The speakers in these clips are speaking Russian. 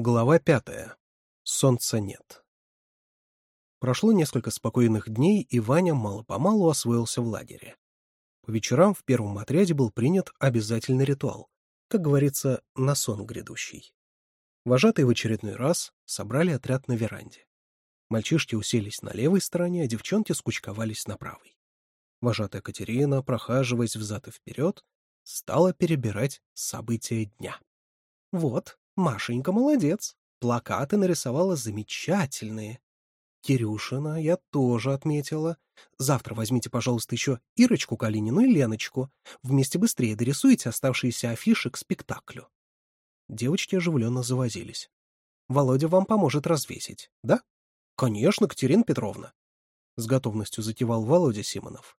Глава пятая. Солнца нет. Прошло несколько спокойных дней, и Ваня мало-помалу освоился в лагере. По вечерам в первом отряде был принят обязательный ритуал, как говорится, на сон грядущий. Вожатые в очередной раз собрали отряд на веранде. Мальчишки уселись на левой стороне, а девчонки скучковались на правой. Вожатая Катерина, прохаживаясь взад и вперед, стала перебирать события дня. «Вот», Машенька молодец. Плакаты нарисовала замечательные. Кирюшина я тоже отметила. Завтра возьмите, пожалуйста, еще Ирочку Калинину и Леночку. Вместе быстрее дорисуйте оставшиеся афиши к спектаклю. Девочки оживленно завозились. Володя вам поможет развесить, да? Конечно, Катерина Петровна. С готовностью затевал Володя Симонов.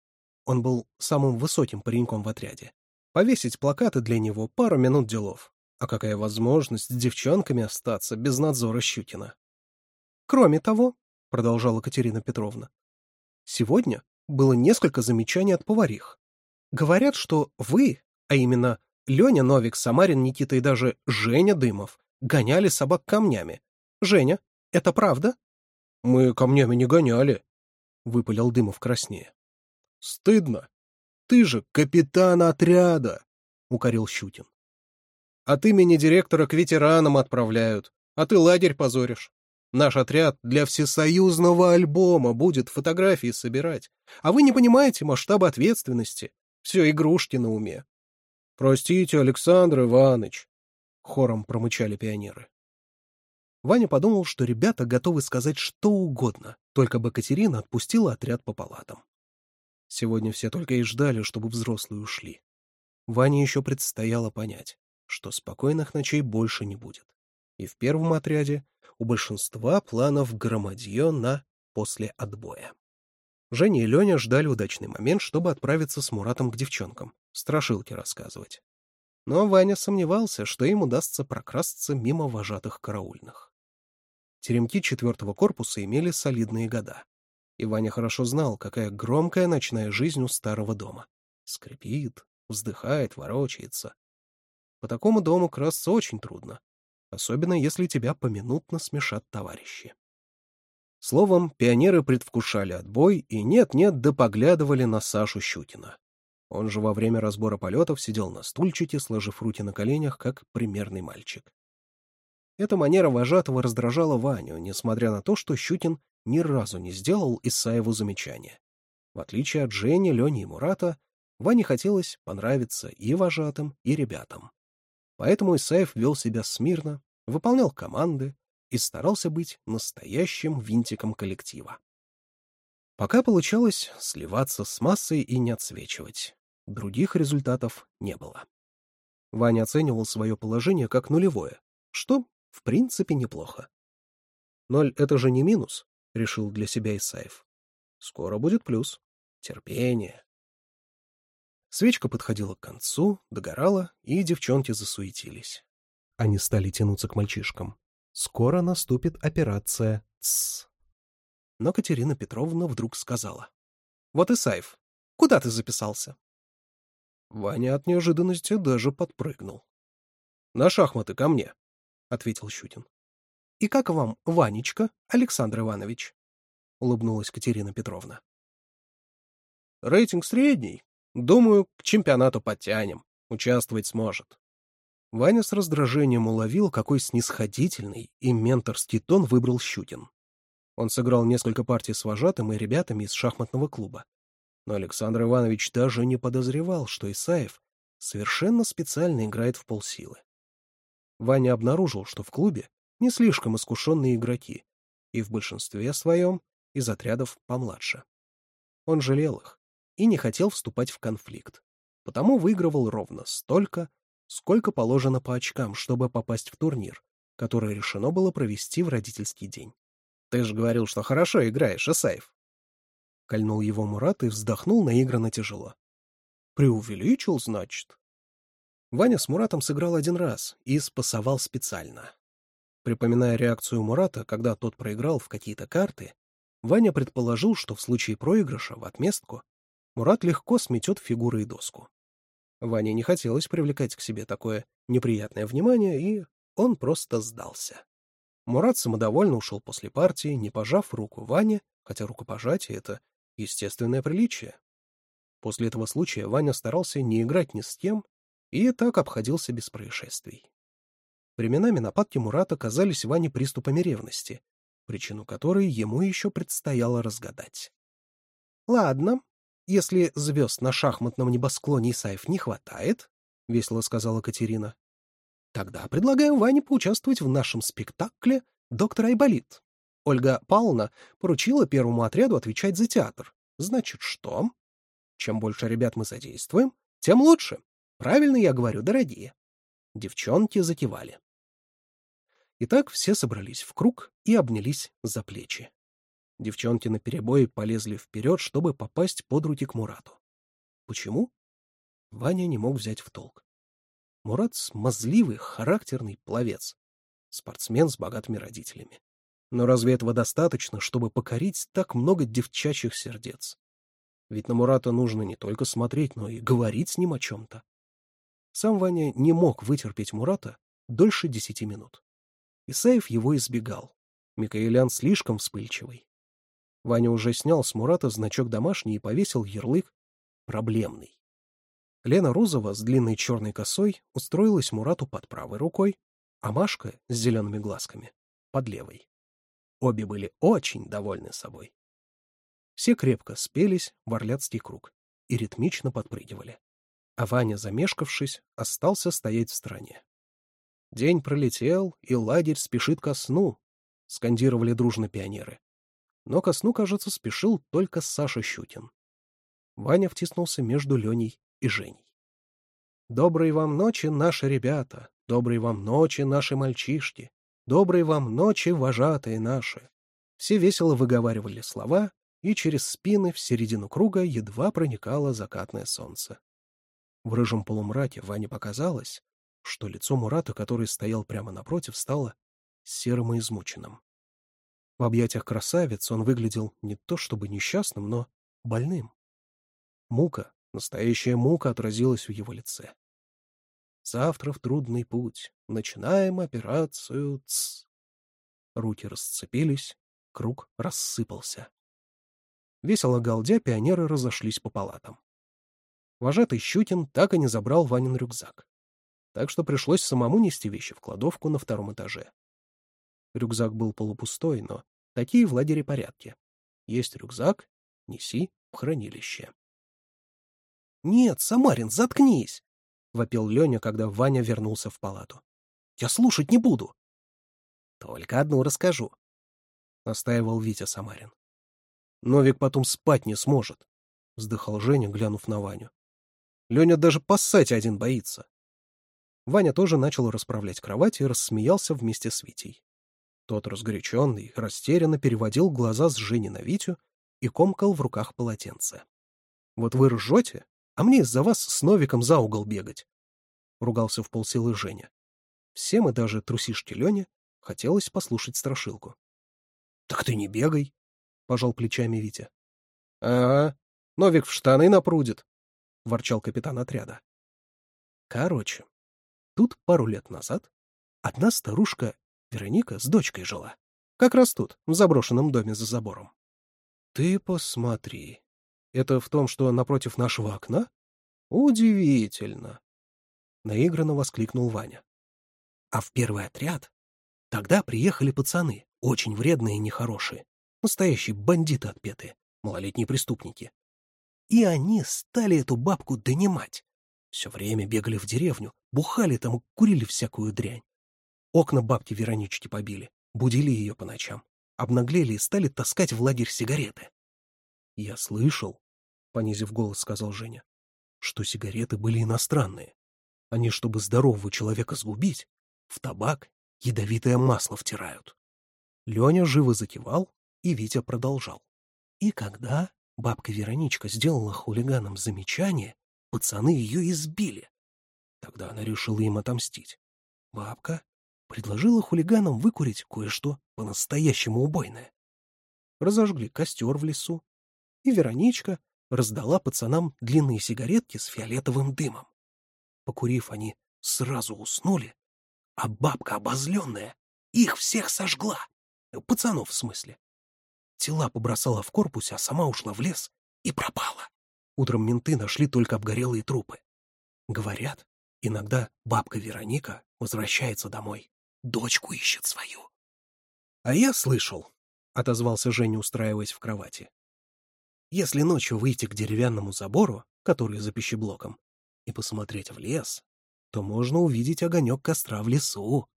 Он был самым высоким пареньком в отряде. Повесить плакаты для него пару минут делов. А какая возможность с девчонками остаться без надзора Щукина? Кроме того, — продолжала Катерина Петровна, — сегодня было несколько замечаний от поварих. Говорят, что вы, а именно Леня Новик, Самарин, Никита и даже Женя Дымов, гоняли собак камнями. Женя, это правда? — Мы камнями не гоняли, — выпалил Дымов краснее. — Стыдно. Ты же капитан отряда, — укорил Щукин. От имени директора к ветеранам отправляют, а ты лагерь позоришь. Наш отряд для всесоюзного альбома будет фотографии собирать, а вы не понимаете масштаба ответственности. Все игрушки на уме. «Простите, Александр Иванович», — хором промычали пионеры. Ваня подумал, что ребята готовы сказать что угодно, только бы Катерина отпустила отряд по палатам. Сегодня все только и ждали, чтобы взрослые ушли. Ване еще предстояло понять, что спокойных ночей больше не будет. И в первом отряде у большинства планов громадье на после отбоя. Женя и Леня ждали удачный момент, чтобы отправиться с Муратом к девчонкам, страшилки рассказывать. Но Ваня сомневался, что им удастся прокрасться мимо вожатых караульных. Теремки четвертого корпуса имели солидные года. И Ваня хорошо знал, какая громкая ночная жизнь у старого дома. Скрипит, вздыхает, ворочается, по такому дому красться очень трудно, особенно если тебя поминутно смешат товарищи. Словом, пионеры предвкушали отбой и нет-нет да поглядывали на Сашу Щукина. Он же во время разбора полетов сидел на стульчике, сложив руки на коленях, как примерный мальчик. Эта манера вожатого раздражала Ваню, несмотря на то, что Щукин ни разу не сделал Исаеву замечания. В отличие от Жени, Лени и Мурата, Ване хотелось понравиться и вожатым, и ребятам. Поэтому Исаев вел себя смирно, выполнял команды и старался быть настоящим винтиком коллектива. Пока получалось сливаться с массой и не отсвечивать. Других результатов не было. Ваня оценивал свое положение как нулевое, что, в принципе, неплохо. «Ноль — это же не минус», — решил для себя Исаев. «Скоро будет плюс. Терпение, Свечка подходила к концу, догорала, и девчонки засуетились. Они стали тянуться к мальчишкам. «Скоро наступит операция. Тссс». Но Катерина Петровна вдруг сказала. «Вот и Саев. Куда ты записался?» Ваня от неожиданности даже подпрыгнул. «На шахматы ко мне», — ответил Щукин. «И как вам, Ванечка, Александр Иванович?» — улыбнулась Катерина Петровна. «Рейтинг средний», Думаю, к чемпионату подтянем, участвовать сможет. Ваня с раздражением уловил, какой снисходительный и менторский тон выбрал Щукин. Он сыграл несколько партий с вожатым и ребятами из шахматного клуба. Но Александр Иванович даже не подозревал, что Исаев совершенно специально играет в полсилы. Ваня обнаружил, что в клубе не слишком искушенные игроки, и в большинстве своем из отрядов помладше. Он жалел их и не хотел вступать в конфликт, потому выигрывал ровно столько, сколько положено по очкам, чтобы попасть в турнир, который решено было провести в родительский день. «Ты же говорил, что хорошо играешь, Исаев!» Кольнул его Мурат и вздохнул наигранно тяжело. «Преувеличил, значит?» Ваня с Муратом сыграл один раз и спасовал специально. Припоминая реакцию Мурата, когда тот проиграл в какие-то карты, Ваня предположил, что в случае проигрыша в отместку Мурат легко сметет фигуры и доску. Ване не хотелось привлекать к себе такое неприятное внимание, и он просто сдался. Мурат самодовольно ушел после партии, не пожав руку Ване, хотя рукопожатие — это естественное приличие. После этого случая Ваня старался не играть ни с кем и так обходился без происшествий. Временами нападки Мурата казались Ване приступами ревности, причину которой ему еще предстояло разгадать. «Ладно», если звезд на шахматном небосклоне Исаев не хватает, — весело сказала Катерина, — тогда предлагаем Ване поучаствовать в нашем спектакле «Доктор Айболит». Ольга Павловна поручила первому отряду отвечать за театр. Значит, что? Чем больше ребят мы задействуем, тем лучше. Правильно я говорю, дорогие. Девчонки закивали. Итак, все собрались в круг и обнялись за плечи. Девчонки наперебой полезли вперед, чтобы попасть под руки к Мурату. Почему? Ваня не мог взять в толк. Мурат — смазливый, характерный пловец. Спортсмен с богатыми родителями. Но разве этого достаточно, чтобы покорить так много девчачьих сердец? Ведь на Мурата нужно не только смотреть, но и говорить с ним о чем-то. Сам Ваня не мог вытерпеть Мурата дольше десяти минут. Исаев его избегал. Микаэлян слишком вспыльчивый. Ваня уже снял с Мурата значок домашний и повесил ярлык «проблемный». Лена Розова с длинной черной косой устроилась Мурату под правой рукой, а Машка с зелеными глазками — под левой. Обе были очень довольны собой. Все крепко спелись в орляцкий круг и ритмично подпрыгивали. А Ваня, замешкавшись, остался стоять в стороне. «День пролетел, и лагерь спешит ко сну», — скандировали дружно пионеры но ко сну, кажется, спешил только Саша Щукин. Ваня втиснулся между Леней и Женей. «Доброй вам ночи, наши ребята! Доброй вам ночи, наши мальчишки! Доброй вам ночи, вожатые наши!» Все весело выговаривали слова, и через спины в середину круга едва проникало закатное солнце. В рыжем полумраке Ване показалось, что лицо Мурата, который стоял прямо напротив, стало серым и измученным. В объятиях красавицы он выглядел не то чтобы несчастным, но больным. Мука, настоящая мука отразилась в его лице. Завтра в трудный путь. Начинаем операцию ЦС. Руки расцепились, круг рассыпался. Весело галдя, пионеры разошлись по палатам. Вожатый Щукин так и не забрал Ванин рюкзак. Так что пришлось самому нести вещи в кладовку на втором этаже. Рюкзак был полупустой, но такие в лагере порядки. Есть рюкзак, неси в хранилище. — Нет, Самарин, заткнись! — вопил Леня, когда Ваня вернулся в палату. — Я слушать не буду! — Только одну расскажу, — настаивал Витя Самарин. — Новик потом спать не сможет, — вздыхал Женя, глянув на Ваню. — Леня даже поссать один боится. Ваня тоже начал расправлять кровать и рассмеялся вместе с Витей. Тот, разгоряченный, растерянно переводил глаза с Жени на Витю и комкал в руках полотенце. «Вот вы ржете, а мне из-за вас с Новиком за угол бегать!» — ругался в полсилы Женя. Всем и даже трусишке Лене хотелось послушать страшилку. «Так ты не бегай!» — пожал плечами Витя. «Ага, Новик в штаны напрудит!» — ворчал капитан отряда. Короче, тут пару лет назад одна старушка Вероника с дочкой жила. Как раз тут, в заброшенном доме за забором. Ты посмотри. Это в том, что напротив нашего окна? Удивительно. Наигранно воскликнул Ваня. А в первый отряд? Тогда приехали пацаны, очень вредные и нехорошие. Настоящие бандиты отпетые, малолетние преступники. И они стали эту бабку донимать. Все время бегали в деревню, бухали там и курили всякую дрянь. Окна бабки Веронички побили, будили ее по ночам, обнаглели и стали таскать в лагерь сигареты. — Я слышал, — понизив голос, сказал Женя, — что сигареты были иностранные. Они, чтобы здорового человека сгубить, в табак ядовитое масло втирают. Леня живо закивал, и Витя продолжал. И когда бабка Вероничка сделала хулиганам замечание, пацаны ее избили. Тогда она решила им отомстить. Бабка предложила хулиганам выкурить кое-что по-настоящему убойное. Разожгли костер в лесу, и Вероничка раздала пацанам длинные сигаретки с фиолетовым дымом. Покурив, они сразу уснули, а бабка обозленная их всех сожгла. Пацанов, в смысле. Тела побросала в корпусе, а сама ушла в лес и пропала. Утром менты нашли только обгорелые трупы. Говорят, иногда бабка Вероника возвращается домой Дочку ищет свою. — А я слышал, — отозвался Женя, устраиваясь в кровати. — Если ночью выйти к деревянному забору, который за пищеблоком, и посмотреть в лес, то можно увидеть огонек костра в лесу.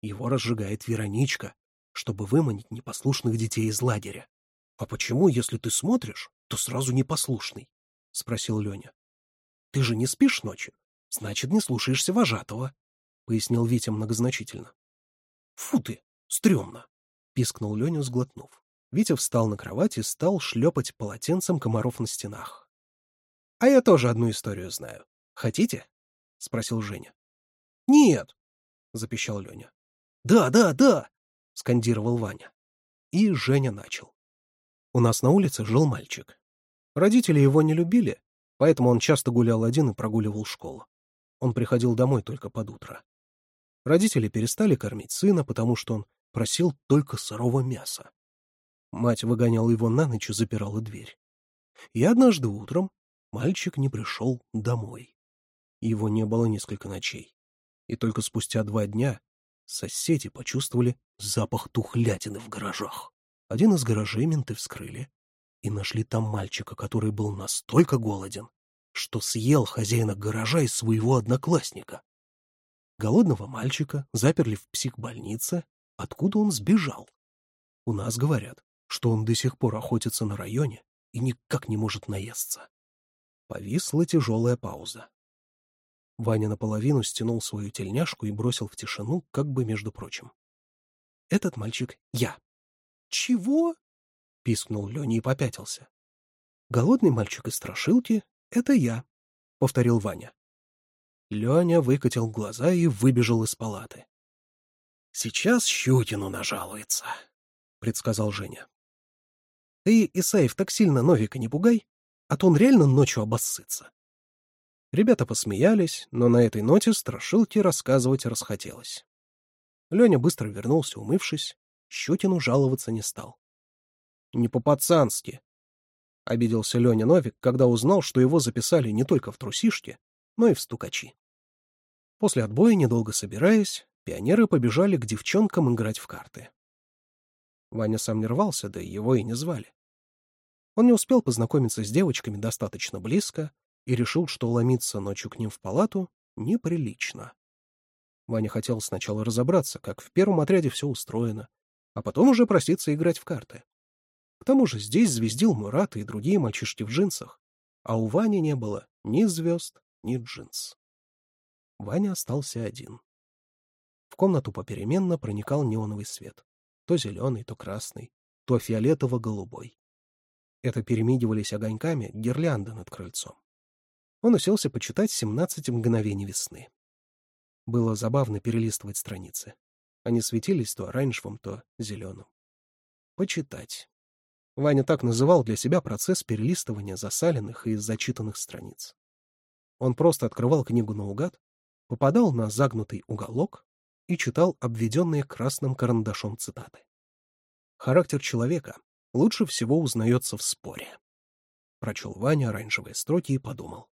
Его разжигает Вероничка, чтобы выманить непослушных детей из лагеря. — А почему, если ты смотришь, то сразу непослушный? — спросил Леня. — Ты же не спишь ночью, значит, не слушаешься вожатого, — пояснил Витя многозначительно. Фу ты, стрёмно!» — пискнул Леня, сглотнув. Витя встал на кровать и стал шлепать полотенцем комаров на стенах. «А я тоже одну историю знаю. Хотите?» — спросил Женя. «Нет!» — запищал Леня. «Да, да, да!» — скандировал Ваня. И Женя начал. У нас на улице жил мальчик. Родители его не любили, поэтому он часто гулял один и прогуливал школу. Он приходил домой только под утро. Родители перестали кормить сына, потому что он просил только сырого мяса. Мать выгоняла его на ночь и запирала дверь. И однажды утром мальчик не пришел домой. Его не было несколько ночей. И только спустя два дня соседи почувствовали запах тухлятины в гаражах. Один из гаражей менты вскрыли и нашли там мальчика, который был настолько голоден, что съел хозяина гаража и своего одноклассника. Голодного мальчика заперли в психбольнице, откуда он сбежал. У нас говорят, что он до сих пор охотится на районе и никак не может наесться. Повисла тяжелая пауза. Ваня наполовину стянул свою тельняшку и бросил в тишину, как бы между прочим. «Этот мальчик — я». «Чего?» — пискнул Леня и попятился. «Голодный мальчик из страшилки — это я», — повторил Ваня. Леня выкатил глаза и выбежал из палаты. «Сейчас Щукину нажалуется», — предсказал Женя. «Ты, Исаев, так сильно Новика не пугай, а то он реально ночью обоссытся». Ребята посмеялись, но на этой ноте страшилки рассказывать расхотелось. Леня быстро вернулся, умывшись, Щукину жаловаться не стал. «Не по-пацански», — обиделся Леня Новик, когда узнал, что его записали не только в трусишке, но и в стукачи. После отбоя, недолго собираясь, пионеры побежали к девчонкам играть в карты. Ваня сам не рвался, да и его и не звали. Он не успел познакомиться с девочками достаточно близко и решил, что ломиться ночью к ним в палату неприлично. Ваня хотел сначала разобраться, как в первом отряде все устроено, а потом уже проситься играть в карты. К тому же здесь звездил Мурат и другие мальчишки в джинсах, а у Вани не было ни звезд, ни джинс. Ваня остался один. В комнату попеременно проникал неоновый свет. То зеленый, то красный, то фиолетово-голубой. Это перемигивались огоньками гирлянды над крыльцом. Он уселся почитать «17 мгновений весны». Было забавно перелистывать страницы. Они светились то оранжевым, то зеленым. Почитать. Ваня так называл для себя процесс перелистывания засаленных и зачитанных страниц. Он просто открывал книгу наугад, попадал на загнутый уголок и читал обведенные красным карандашом цитаты. Характер человека лучше всего узнается в споре. Прочел Ваня оранжевые строки и подумал.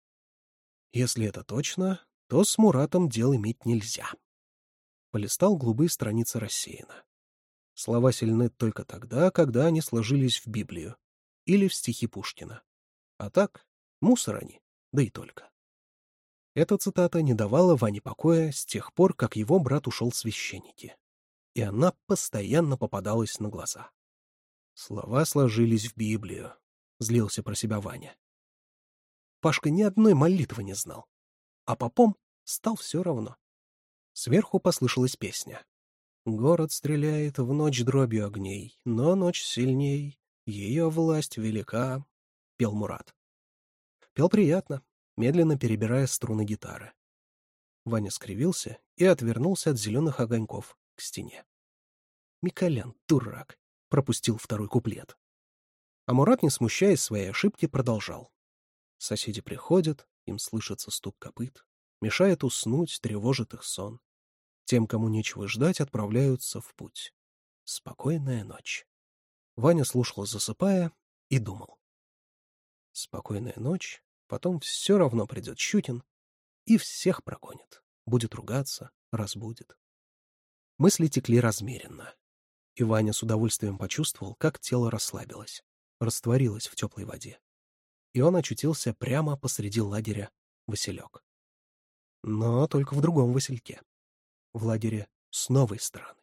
Если это точно, то с Муратом дел иметь нельзя. Полистал голубые страницы рассеяна. Слова сильны только тогда, когда они сложились в Библию или в стихи Пушкина. А так, мусор они, да и только. Эта цитата не давала Ване покоя с тех пор, как его брат ушел в священники. И она постоянно попадалась на глаза. Слова сложились в Библию, — злился про себя Ваня. Пашка ни одной молитвы не знал, а попом стал все равно. Сверху послышалась песня. «Город стреляет в ночь дробью огней, но ночь сильней, ее власть велика», — пел Мурат. Пел приятно, медленно перебирая струны гитары. Ваня скривился и отвернулся от зеленых огоньков к стене. Миколян, дурак, пропустил второй куплет. А Мурат, не смущаясь своей ошибки, продолжал. Соседи приходят, им слышится стук копыт, мешает уснуть, тревожит их сон. Тем, кому нечего ждать, отправляются в путь. Спокойная ночь. Ваня слушал, засыпая, и думал. Спокойная ночь, Потом все равно придет Щукин и всех прогонит. Будет ругаться, разбудит. Мысли текли размеренно. И Ваня с удовольствием почувствовал, как тело расслабилось, растворилось в теплой воде. И он очутился прямо посреди лагеря Василек. Но только в другом Васильке. В лагере с новой стороны.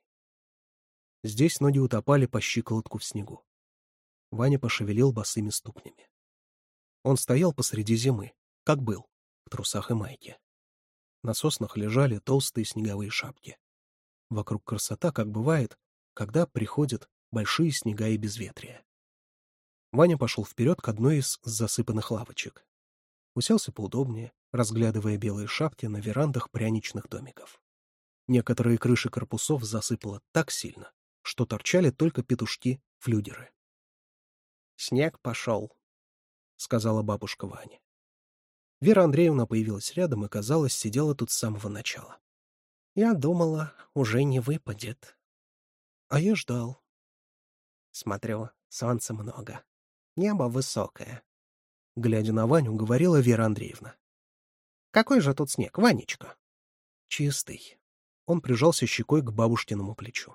Здесь ноги утопали по щиколотку в снегу. Ваня пошевелил босыми ступнями. Он стоял посреди зимы, как был, в трусах и майке. На соснах лежали толстые снеговые шапки. Вокруг красота, как бывает, когда приходят большие снега и безветрия. Ваня пошел вперед к одной из засыпанных лавочек. Уселся поудобнее, разглядывая белые шапки на верандах пряничных домиков. Некоторые крыши корпусов засыпало так сильно, что торчали только петушки, флюдеры. «Снег пошел», — сказала бабушка Ваня. Вера Андреевна появилась рядом и, казалось, сидела тут с самого начала. Я думала, уже не выпадет. А я ждал. Смотрю, солнца много. Небо высокое. Глядя на Ваню, говорила Вера Андреевна. «Какой же тут снег, Ванечка?» «Чистый». Он прижался щекой к бабушкиному плечу.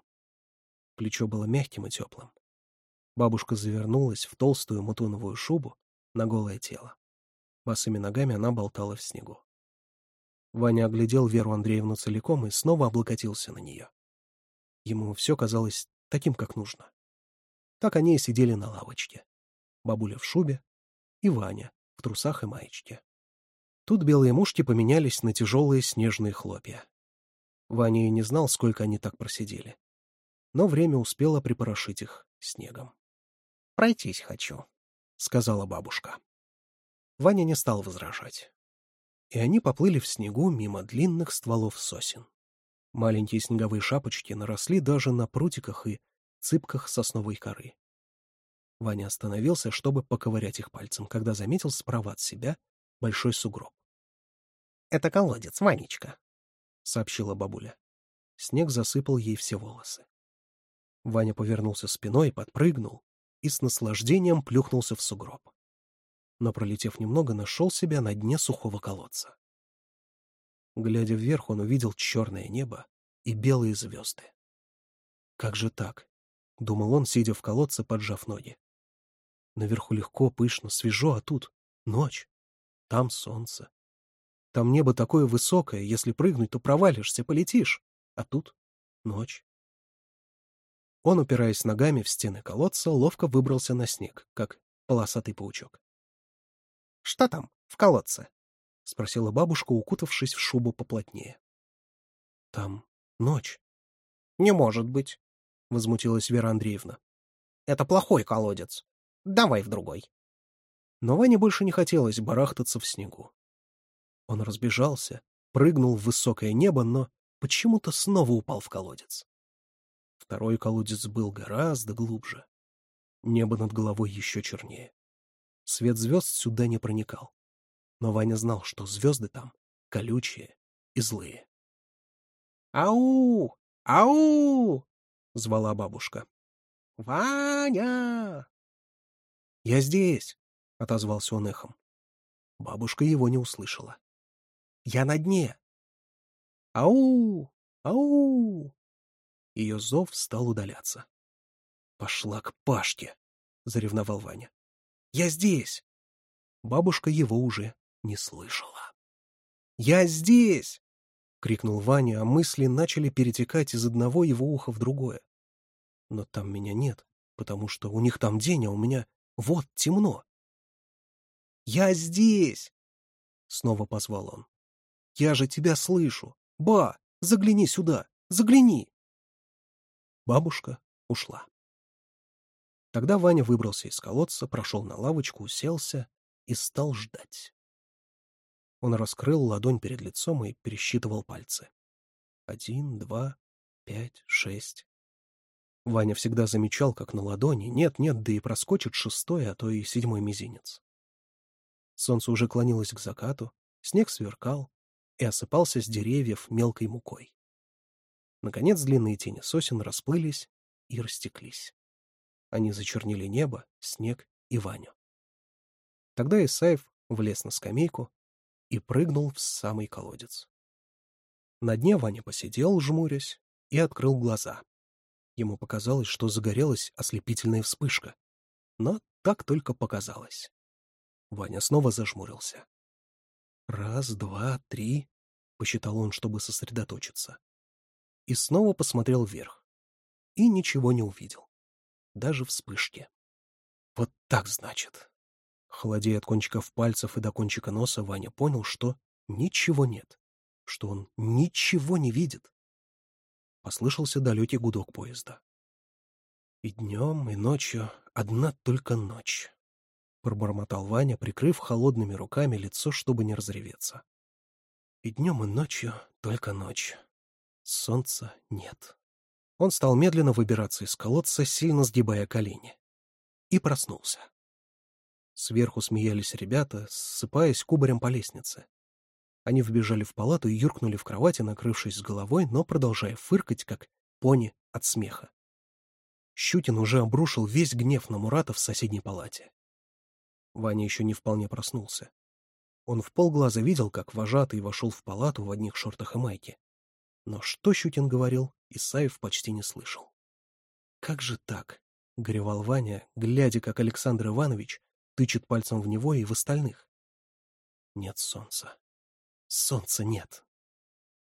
Плечо было мягким и теплым. Бабушка завернулась в толстую мутоновую шубу, на голое тело. Босыми ногами она болтала в снегу. Ваня оглядел Веру Андреевну целиком и снова облокотился на нее. Ему все казалось таким, как нужно. Так они и сидели на лавочке. Бабуля в шубе и Ваня в трусах и маечке. Тут белые мушки поменялись на тяжелые снежные хлопья. Ваня и не знал, сколько они так просидели. Но время успело припорошить их снегом. «Пройтись хочу», — сказала бабушка. Ваня не стал возражать. И они поплыли в снегу мимо длинных стволов сосен. Маленькие снеговые шапочки наросли даже на прутиках и цыпках сосновой коры. Ваня остановился, чтобы поковырять их пальцем, когда заметил справа от себя большой сугроб. — Это колодец, Ванечка, — сообщила бабуля. Снег засыпал ей все волосы. Ваня повернулся спиной, подпрыгнул и с наслаждением плюхнулся в сугроб. Но, пролетев немного, нашел себя на дне сухого колодца. Глядя вверх, он увидел черное небо и белые звезды. «Как же так?» — думал он, сидя в колодце, поджав ноги. «Наверху легко, пышно, свежо, а тут ночь. Там солнце. Там небо такое высокое, если прыгнуть, то провалишься, полетишь. А тут ночь. Он, упираясь ногами в стены колодца, ловко выбрался на снег, как полосатый паучок. — Что там, в колодце? — спросила бабушка, укутавшись в шубу поплотнее. — Там ночь. — Не может быть, — возмутилась Вера Андреевна. — Это плохой колодец. Давай в другой. Но Ване больше не хотелось барахтаться в снегу. Он разбежался, прыгнул в высокое небо, но почему-то снова упал в колодец. Второй колодец был гораздо глубже. Небо над головой еще чернее. Свет звезд сюда не проникал. Но Ваня знал, что звезды там колючие и злые. «Ау! Ау!» — звала бабушка. «Ваня!» «Я здесь!» — отозвался он эхом. Бабушка его не услышала. «Я на дне!» «Ау! Ау!» Ее зов стал удаляться. «Пошла к Пашке!» — заревновал Ваня. «Я здесь!» Бабушка его уже не слышала. «Я здесь!» — крикнул Ваня, а мысли начали перетекать из одного его уха в другое. «Но там меня нет, потому что у них там день, а у меня вот темно!» «Я здесь!» — снова позвал он. «Я же тебя слышу! Ба, загляни сюда! Загляни!» Бабушка ушла. Тогда Ваня выбрался из колодца, прошел на лавочку, уселся и стал ждать. Он раскрыл ладонь перед лицом и пересчитывал пальцы. Один, два, пять, шесть. Ваня всегда замечал, как на ладони нет-нет, да и проскочит шестой, а то и седьмой мизинец. Солнце уже клонилось к закату, снег сверкал и осыпался с деревьев мелкой мукой. Наконец длинные тени сосен расплылись и растеклись. Они зачернили небо, снег и Ваню. Тогда Исаев влез на скамейку и прыгнул в самый колодец. На дне Ваня посидел, жмурясь, и открыл глаза. Ему показалось, что загорелась ослепительная вспышка. Но так только показалось. Ваня снова зажмурился. «Раз, два, три», — посчитал он, чтобы сосредоточиться и снова посмотрел вверх. И ничего не увидел. Даже вспышки. Вот так значит. Холодея от кончиков пальцев и до кончика носа, Ваня понял, что ничего нет. Что он ничего не видит. Послышался далекий гудок поезда. И днем, и ночью одна только ночь. Пробормотал Ваня, прикрыв холодными руками лицо, чтобы не разреветься. И днем, и ночью только ночь. Солнца нет. Он стал медленно выбираться из колодца, сильно сгибая колени. И проснулся. Сверху смеялись ребята, ссыпаясь кубарем по лестнице. Они вбежали в палату и юркнули в кровати, накрывшись с головой, но продолжая фыркать, как пони от смеха. Щукин уже обрушил весь гнев на Мурата в соседней палате. Ваня еще не вполне проснулся. Он в полглаза видел, как вожатый вошел в палату в одних шортах и майке, но что Щукин говорил, Исаев почти не слышал. «Как же так?» — горевал Ваня, глядя, как Александр Иванович тычет пальцем в него и в остальных. «Нет солнца. Солнца нет.